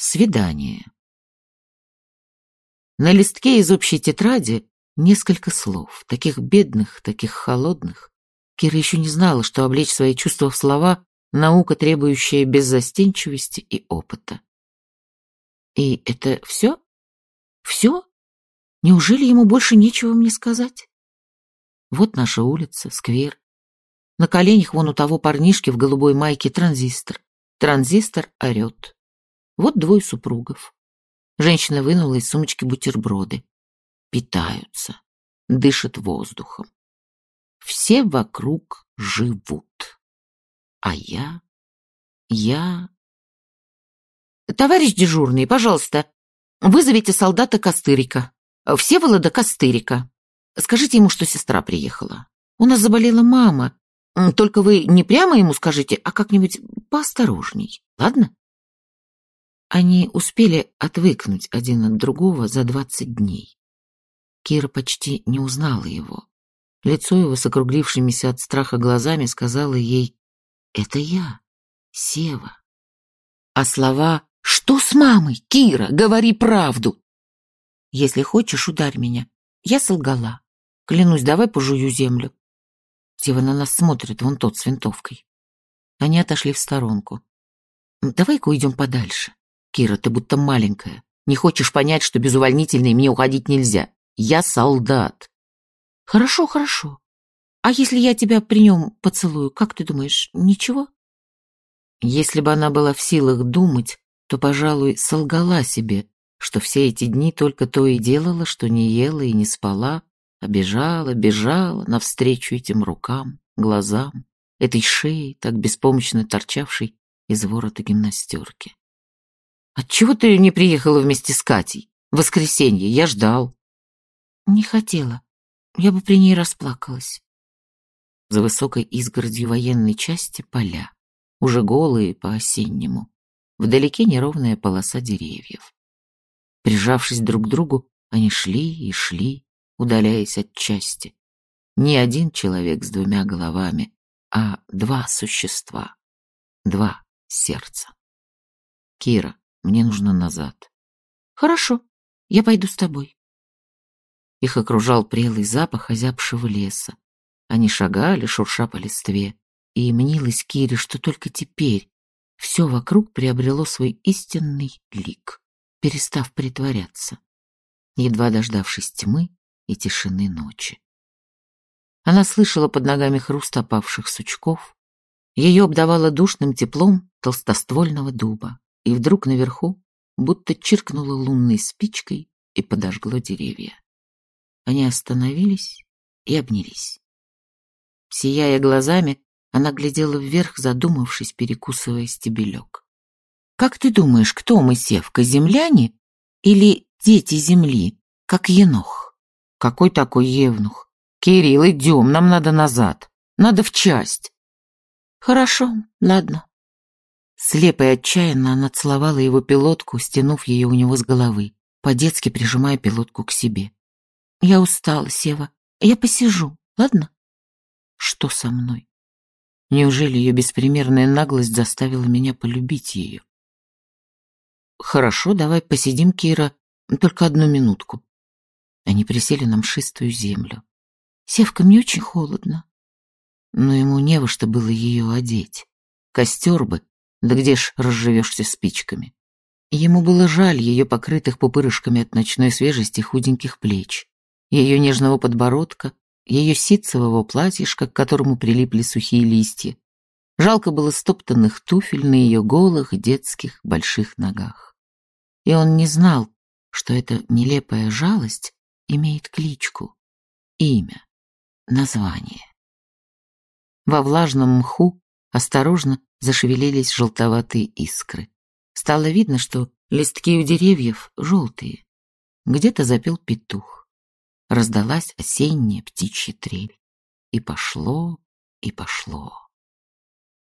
Свидание. На листке из общей тетради несколько слов, таких бедных, таких холодных. Кира еще не знала, что облечь свои чувства в слова — наука, требующая беззастенчивости и опыта. И это все? Все? Неужели ему больше нечего мне сказать? Вот наша улица, сквер. На коленях вон у того парнишки в голубой майке транзистор. Транзистор орет. Вот двое супругов. Женщина вынула из сумочки бутерброды. Питаются, дышат воздухом. Все вокруг живут. А я... я... Товарищ дежурный, пожалуйста, вызовите солдата Костырика. Всеволода Костырика. Скажите ему, что сестра приехала. У нас заболела мама. Только вы не прямо ему скажите, а как-нибудь поосторожней, ладно? Они успели отвыкнуть один от другого за двадцать дней. Кира почти не узнала его. Лицо его с округлившимися от страха глазами сказала ей «Это я, Сева». А слова «Что с мамой, Кира? Говори правду!» «Если хочешь, ударь меня. Я солгала. Клянусь, давай пожую землю». Сева на нас смотрит, вон тот с винтовкой. Они отошли в сторонку. «Давай-ка уйдем подальше. Кира, ты будто маленькая. Не хочешь понять, что без увольнительной мне уходить нельзя. Я солдат. Хорошо, хорошо. А если я тебя при нем поцелую, как ты думаешь, ничего? Если бы она была в силах думать, то, пожалуй, солгала себе, что все эти дни только то и делала, что не ела и не спала, а бежала, бежала навстречу этим рукам, глазам, этой шее, так беспомощно торчавшей из ворота гимнастерки. Отчего ты не приехала вместе с Катей? В воскресенье я ждал. Не хотела. Я бы при ней расплакалась. За высокой изгородью военной части поля, уже голые по-осеннему. Вдалеке неровная полоса деревьев. Прижавшись друг к другу, они шли и шли, удаляясь от части. Не один человек с двумя головами, а два существа, два сердца. Кира, мне нужно назад. Хорошо, я пойду с тобой. Их окружал прелый запах озябшего леса. Они шагали, шурша по листве, и мнилось Кире, что только теперь все вокруг приобрело свой истинный лик, перестав притворяться, едва дождавшись тьмы и тишины ночи. Она слышала под ногами хруст опавших сучков, ее обдавало душным теплом толстоствольного дуба и вдруг наверху будто чиркнуло лунной спичкой и подожгло деревья. Они остановились и обнялись. Сияя глазами, она глядела вверх, задумавшись, перекусывая стебелек. «Как ты думаешь, кто мы, Севка, земляне или дети земли, как енох?» «Какой такой евнух? Кирилл, идем, нам надо назад, надо в часть». «Хорошо, ладно», Слепо и отчаянно она целовала его пилотку, стянув ее у него с головы, по-детски прижимая пилотку к себе. «Я устала, Сева. Я посижу, ладно?» «Что со мной?» Неужели ее беспримерная наглость заставила меня полюбить ее? «Хорошо, давай посидим, Кира, только одну минутку». Они присели на мшистую землю. «Севка, мне очень холодно». Но ему не во что было ее одеть. Костер бы, да где ж разживешься спичками? Ему было жаль ее покрытых пупырышками от ночной свежести худеньких плеч, ее нежного подбородка, ее ситцевого платьишка, к которому прилипли сухие листья. Жалко было стоптанных туфель на ее голых детских больших ногах. И он не знал, что эта нелепая жалость имеет кличку, имя, название. Во влажном мху осторожно зашевелились желтоватые искры. Стало видно, что листки у деревьев желтые. Где-то запел петух. Раздалась осенняя птичья трель. И пошло, и пошло.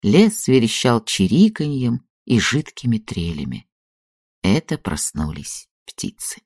Лес верещал чириканьем и жидкими трелями. Это проснулись птицы.